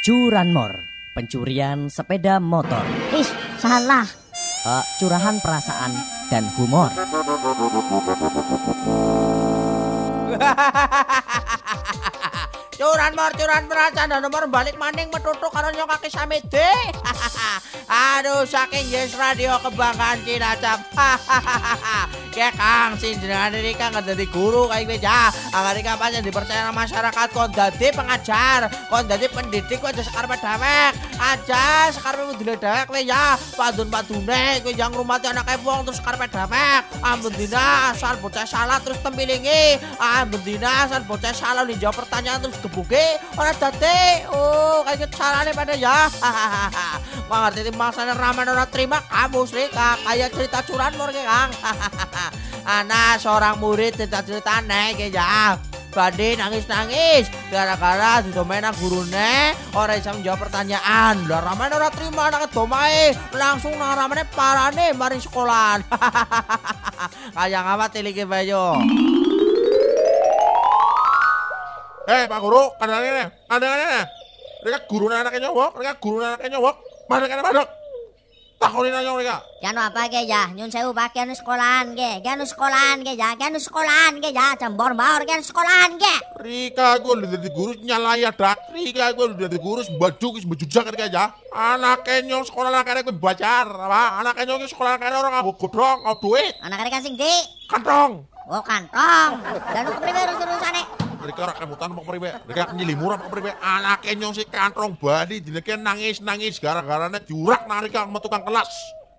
Curanmor, pencurian sepeda motor. Ih, salah. Uh, curahan perasaan dan humor. curan mor curan merasa dan nomor balik maning metutuk karo nyok kaki samede aduh saking yes radio kebanggaan cilacap kayak kang sinjenengan ini kang jadi guru kayak gue ya agar ini kapan dipercaya masyarakat? Kon jadi pengajar kon jadi pendidik aja sekar dewek. Aja sekar mudine dewek gue ya. Padun padune gue yang rumah anak wong terus sekar dewek. Ambun dina asal bocah salah terus tempilingi. Ambun dina asal bocah salah dijawab pertanyaan terus kebuke orang date oh kayak caranya pada ya. Mengerti maksudnya ramen orang terima? Kamu serika kayak cerita curan mor kang anak seorang murid cerita-cerita naik ya Badi nangis-nangis gara-gara di domain gurune orang bisa menjawab pertanyaan. Lah ramane ora terima anak domae langsung nang ramane parane mari sekolah. Kayak ngapa tiliki bayo. Eh, Pak Guru, kadang-kadang, kadang-kadang. Mereka guru anaknya nyowok, mereka guru anaknya nyowok. Mana kan padok? Takonin aja mereka. Kanu apa ke ya? Nyun sewu pak kanu sekolahan ke, kanu sekolahan ke ya, kanu sekolahan ke ya, jambor baur kanu sekolahan ke. Rika gue udah jadi guru nyalaya dak. Rika gue udah jadi guru baju kis bejujak kan ya. Anaknya nyong sekolah anaknya gue bacar, apa? Anaknya nyong sekolah anaknya orang aku godong, aku duit. Anaknya kasing di. Kantong. Oh kantong. Dan lu kepriwe urus-urusane? Mereka ora kemutan mau priwe. Mereka nyelimur apa priwe. Anaknya nyong si kantong bali dineke nangis-nangis gara-garane diurak nang rika sama tukang kelas.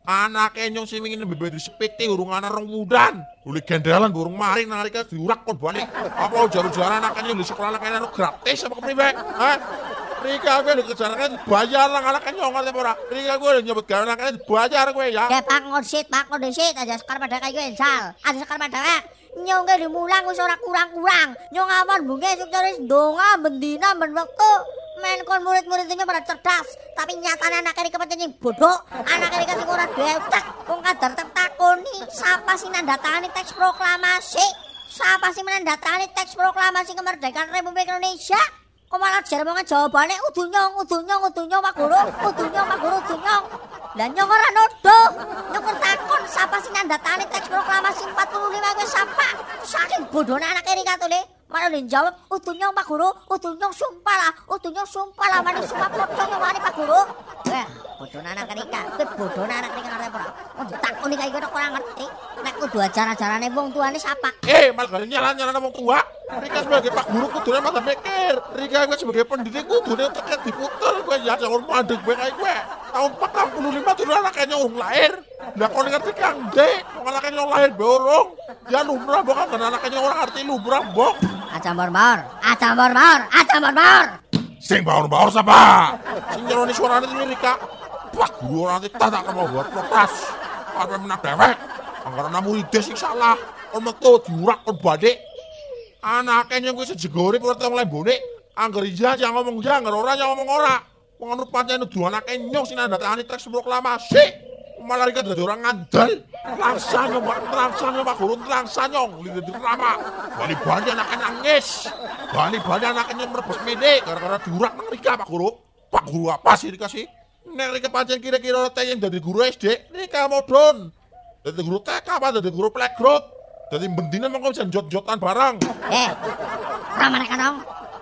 Anaknya nyong si ingin lebih dari sepiti urung anak rong mudan. Uli gendelan burung mari nang rika diurak kon balik. Apa ujar-ujaran anaknya di sekolah anaknya gratis apa priwe? Hah? Rika gue udah kejaran bayar lah anaknya nyong ngerti ora. Rika gue udah nyebut gara anaknya bayar gue ya. Ya pak ngosit, pak ngosit aja sekar pada kayak gue insal. Aja sekar pada nyong gak dimulang wis ora kurang-kurang. Nyong aman bunge sukses donga bendina ben wektu. Men kon murid-muridnya pada cerdas tapi nyatanya anak ini kepancing bodoh anak ini kasih ora detek wong kadar tak takoni siapa sih nandatangani teks proklamasi? Siapa sih menandatangani teks proklamasi kemerdekaan Republik Indonesia? Kok malah jarmongan jawabannya udu nyong udu nyong udu nyong pak guru udu nyong pak guru udu nyong. Lah nyong ora nuduh nyong takon Sapa sing nandatangani teks proklamasi 45 gue sapa? Saking bodoh anak ini kata nih. Mana nih jawab, utuhnya Pak Guru, utuhnya sumpah lah. Utuhnya sumpah lah, mana sumpah pocongnya mana Pak Guru? Eh. Bodoh anak gue bodoh anak kenika ngerti apa? Oh, ditakut nih kayak gue kurang ngerti. Nek kudu acara-acarane wong tuane siapa? Eh, malah gak nyalan-nyalan wong tua. Rika sebagai Pak Guru kudunya mata mikir. Rika gue sebagai pendidik kudunya tekan diputer gue ya jangan mandek gue kayak gue. Tahun 45 tuh anaknya orang lahir. Lah kau ngerti kang dek, anaknya orang lahir borong. Ya lumrah bukan anaknya orang arti lumrah bok. Aja mor-mor, aja mor-mor, aja mor-mor. Sing baur-baur siapa? Sing nyeloni suaranya itu Rika. Pak Guru nanti tak akan mau buat protes. Karena menang dewek. Anggaran murid sing salah. Kon metu diurak kon balik. Anaknya yang gue sejegori pertama mulai bonek. Anggar iya aja ngomong iya, anggar ora aja ngomong ora. Penganut pancen dua anaknya nyong nandatangani teks proklamasi. Malah rika dadi orang ngandel. Langsa nyong, Pak, langsa nyong, Pak Guru, langsa nyong. Lihat di drama. Bali-bali anaknya nangis. Bali-bali anaknya merebus mede. Gara-gara diurak nang rika, Pak Guru. Pak Guru apa sih rika sih? Nek rika pancen kira-kira yang dari guru SD, rika modern. Dari guru TK apa dari guru playgroup. Jadi bendina mau bisa jot-jotan barang. Eh, ramane kantong.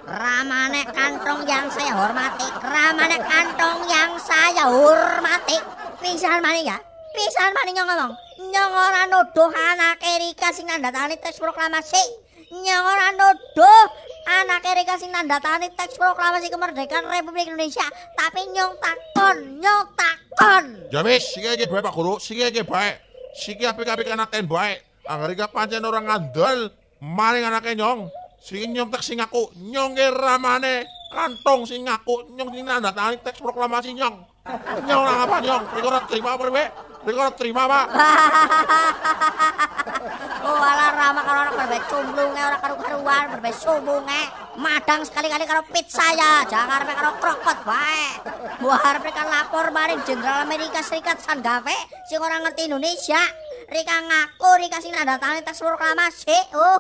Ramane kantong yang saya hormati. Ramane kantong yang saya hormati. Pisan maning ya. Pisan maning ngomong. Nyong ora nuduh anak Erika sing nandatangani teks proklamasi. Nyong ora nuduh anak Erika sing nandatangani teks proklamasi kemerdekaan Republik Indonesia. Tapi nyong takon, nyong takon. Ya wis, aja baik Pak Guru, siki aja baik. Siki apik-apik anaknya baik. Angger rika pancen orang ngandel. Maring anaknya nyong. Sing nyong tak sing aku, nyong ramane kantong sing ngaku nyong sing nandatangani teks proklamasi nyong. Nyong apa nyong? Rika terima apa Rika ora terima Pak. Oh alah rama karo orang berbaik cumblunge ora karu-karuan berbaik sumbunge madang sekali-kali karo pizza ya. Jangan arep karo krokot bae gua arep kan lapor maring Jenderal Amerika Serikat Sangawe sing ora ngerti Indonesia. Rika ngaku Rika sing nandatangani teks proklamasi oh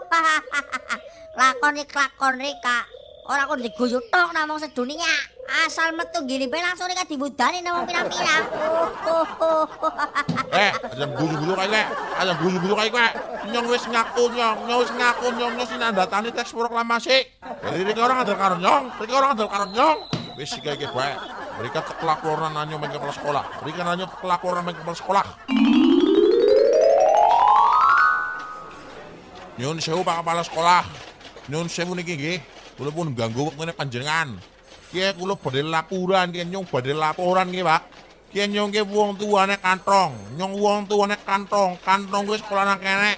lakon iki lakon Rika. Ora kok diguyut tok namung sedunia. Asal metu gini bae langsung nek dimudani namung pirang-pirang. Eh, aja guyu-guyu kae kowe. Aja guyu-guyu kae kowe. Nyong wis ngaku nyong, nyong wis ngaku nyong nyong sinandatani teks proklamasi. Jadi iki orang ada karo nyong, iki orang ada karo nyong. Wis iki iki bae. Berikan kelaporan nanyo main kepala sekolah. Berikan nanyo kelaporan main kepala sekolah. Nyun sewu Pak Kepala Sekolah. Nyun sewu niki nggih. Kula pun ganggu wektune panjenengan. Kiye kula badhe laporan, kiye nyong badhe laporan nggih, Pak. Kiye nyong ki wong tuane kantong, nyong wong tuane kantong, kantong kuwi sekolah nang kene.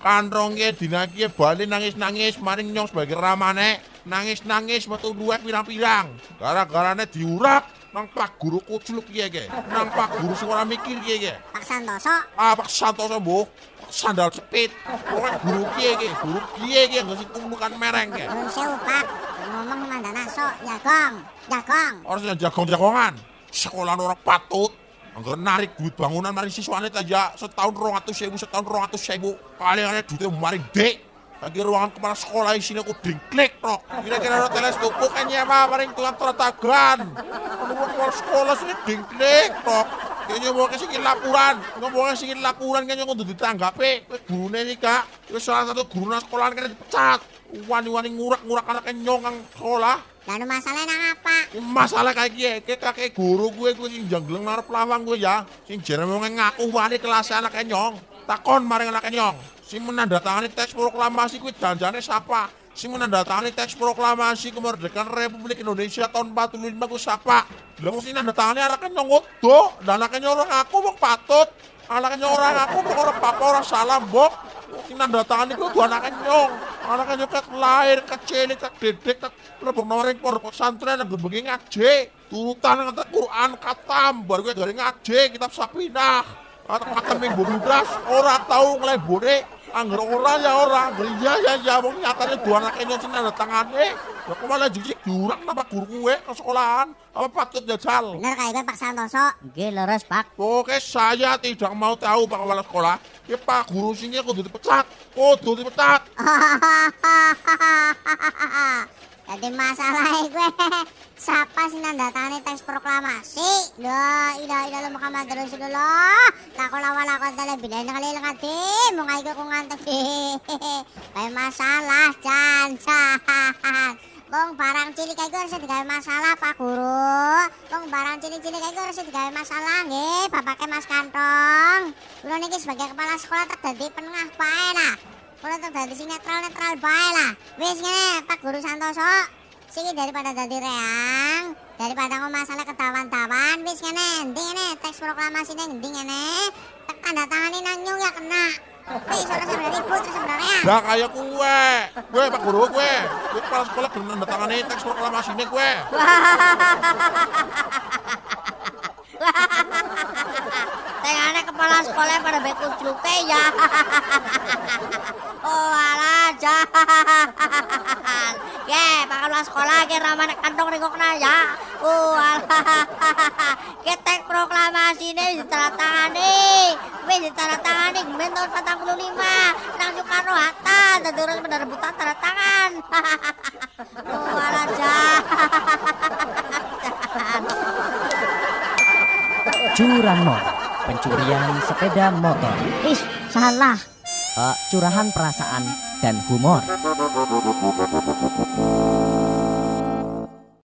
Kantong ki dina ki bali nangis-nangis maring nyong sebagai ramane. Nangis-nangis metu luwek pirang-pirang. Gara-garane diurak nang Pak Guru kucluk kiye ki. Nang Pak Guru sing ora mikir kiye ki. Pak Santoso, Ah, Pak Santoso, Bu. Sandal cepit. Pokoknya guru kiye ki, guru kiye ki nggak sih tumukan mereng ki. Nun sewu Pak. Ngomong mandana so, jagong, jagong. Orang yang jagong-jagongan. Sekolah orang patut. Angger narik duit bangunan mari siswane setahun atus sewu, setahun rong atus sewu. Paling ada duitnya mari dek. Lagi ruangan kepala sekolah isinya aku dingklik tok. Kira-kira ada teleskop kan ya mah maring tuang teratagan. Kalau kepala sekolah sini dingklik tok. Kayaknya mau ke sini laporan, ngomongnya sini laporan kayaknya kudu ditanggapi. Kowe gurune nih kak, kowe salah satu guru nang sekolah kena dipecat. Wani-wani ngurak-ngurak anaknya nyong nang sekolah. Lalu masalahnya nang apa? Masalah kayak gini, kayak kakek guru gue, gue sing janggleng ngarep lawang gue ya. Sing mau ngaku wani kelas anaknya nyong. Takon maring anaknya nyong. Sing menandatangani teks proklamasi kuwi janjane siapa? Sing menandatangani teks proklamasi kemerdekaan Republik Indonesia tahun 45 kuwi siapa? Lah mesti nandatangani anaknya nyong odo, dan anaknya orang aku mau patut. Anaknya orang aku mau orang papa orang salah mbok. Sing nandatangani kuwi kudu anaknya nyong. Anaknya nyong lahir, kecil, ket dedek, ket lebok noring pondok pesantren nang bengi ngaji. Turutan kata Quran katam, baru gue dari ngaji kitab Sapinah. Kata minggu belas, orang tahu ngelebore, angger orang ya orang, angger iya ya ya, mau nyatanya dua anak nyong sing nanda tangane. Ya kok malah jujik diurang nama guru gue ke sekolahan, apa patut jajal. Bener kayak gue Pak Santoso. Nggih leres, Pak. Oke, saya tidak mau tahu Pak Kepala Sekolah. Ya Pak Guru sini kudu dipecat, kudu dipecat. Jadi masalah gue siapa sih nandatangani teks proklamasi? La ilaha illallah Muhammad Rasulullah. Lako lawa lako tala bilain kali langati. Mungay ko kung antag May masalah jan jan. Bong barang cilik gue harus digawe masalah Pak Guru. Bong barang cilik-cilik kayak gue harus digawe masalah nggih. Bapaknya Mas Kantong. Kulo niki sebagai kepala sekolah tak dadi penengah bae lah. Kulo tak dadi sing netral-netral bae lah. Wis ngene Pak Guru Santoso. Sini daripada dadi reang, daripada ngomong masalah ketahuan-tawan, wis ngene, endi ngene teks proklamasi ning endi ngene. Tanda tangani nang nyung ya kena. Wis ora sampe ribut terus sebenarnya. Lah kayak kue, kue Pak Guru kue, kue kepala sekolah belum nanda tangani teks proklamasi ini kue. Tengane kepala sekolah pada beku celupe ya. oh alah jahan. Kepala sekolah ge ramane kantong ringokna ya. Oh alah. Ge tek proklamasi ini ditandatangani. Wis ditandatangani men tahun 45 nang Soekarno Hatta terus penerbutan tanda tangan. oh alah jahan. Curanmor, pencurian sepeda motor. Ih, salah. Eh, curahan perasaan dan humor.